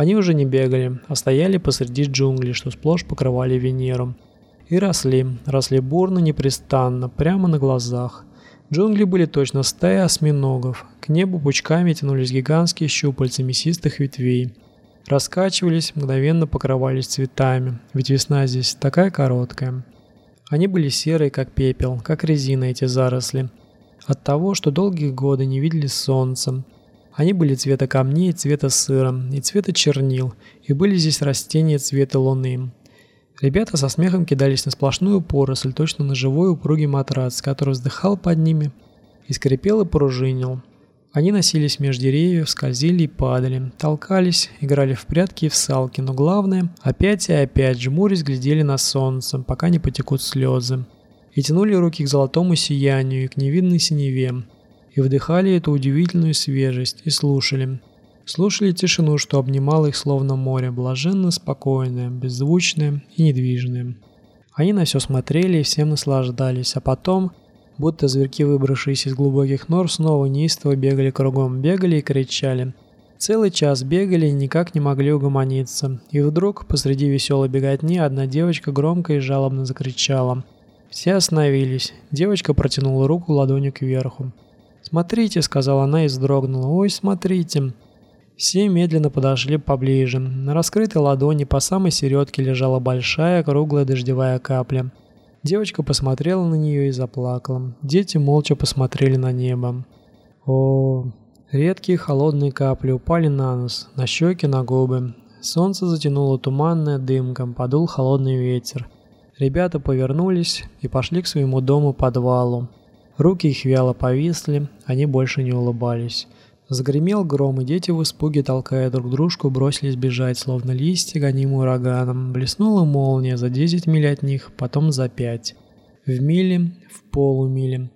Они уже не бегали, а стояли посреди джунглей, что сплошь покрывали Венеру. И росли, росли бурно, непрестанно, прямо на глазах. Джунгли были точно стая осьминогов. К небу пучками тянулись гигантские щупальца мясистых ветвей. Раскачивались, мгновенно покрывались цветами, ведь весна здесь такая короткая. Они были серые, как пепел, как резина эти заросли. От того, что долгие годы не видели солнца. Они были цвета камней, цвета сыра и цвета чернил, и были здесь растения цвета луны. Ребята со смехом кидались на сплошную поросль, точно на живой упругий матрас, который вздыхал под ними и скрипел и пружинил. Они носились между деревьев, скользили и падали, толкались, играли в прятки и в салки, но главное, опять и опять жмурясь глядели на солнце, пока не потекут слезы. И тянули руки к золотому сиянию и к невидной синеве, и вдыхали эту удивительную свежесть, и слушали, Слушали тишину, что обнимало их словно море, блаженно спокойное, беззвучное и недвижное. Они на все смотрели и всем наслаждались, а потом, будто зверьки, выбравшиеся из глубоких нор, снова неистово бегали кругом, бегали и кричали. Целый час бегали и никак не могли угомониться. И вдруг, посреди веселой беготни, одна девочка громко и жалобно закричала. Все остановились. Девочка протянула руку ладонью кверху. «Смотрите», — сказала она и вздрогнула. «Ой, смотрите». Все медленно подошли поближе. На раскрытой ладони по самой середке лежала большая круглая дождевая капля. Девочка посмотрела на нее и заплакала. Дети молча посмотрели на небо. О, редкие холодные капли упали на нос, на щеки, на губы. Солнце затянуло туманная дымка, подул холодный ветер. Ребята повернулись и пошли к своему дому-подвалу. Руки их вяло повисли, они больше не улыбались. Загремел гром, и дети в испуге, толкая друг дружку, бросились бежать, словно листья, гонимые ураганом. Блеснула молния за 10 миль от них, потом за 5. В миле, в полумиле.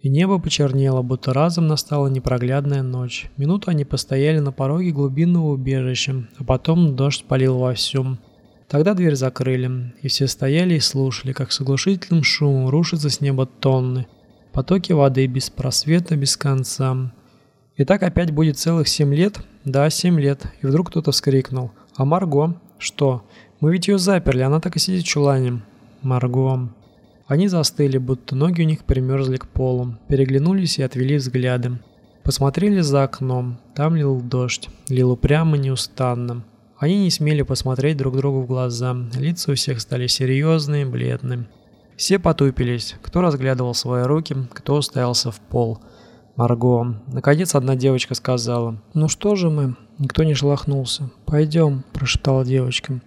И небо почернело, будто разом настала непроглядная ночь. Минуту они постояли на пороге глубинного убежища, а потом дождь полил вовсю. Тогда дверь закрыли, и все стояли и слушали, как с оглушительным шумом рушатся с неба тонны. Потоки воды без просвета, без конца. И так опять будет целых семь лет? Да, семь лет. И вдруг кто-то вскрикнул. А Марго? Что? Мы ведь ее заперли, она так и сидит в чулане. Марго. Они застыли, будто ноги у них примерзли к полу. Переглянулись и отвели взгляды. Посмотрели за окном. Там лил дождь. Лил упрямо неустанно. Они не смели посмотреть друг другу в глаза. Лица у всех стали серьезные, бледные. Все потупились. Кто разглядывал свои руки, кто уставился в пол – Марго. Наконец одна девочка сказала. «Ну что же мы?» Никто не шелохнулся. «Пойдем», – прошептала девочка.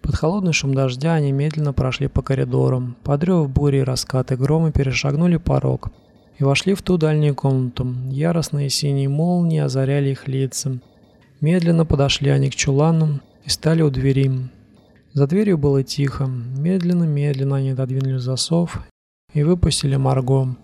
Под холодный шум дождя они медленно прошли по коридорам. Подрев бури и раскаты грома перешагнули порог и вошли в ту дальнюю комнату. Яростные синие молнии озаряли их лица. Медленно подошли они к чуланам и стали у двери. За дверью было тихо. Медленно-медленно они додвинули засов и выпустили Марго.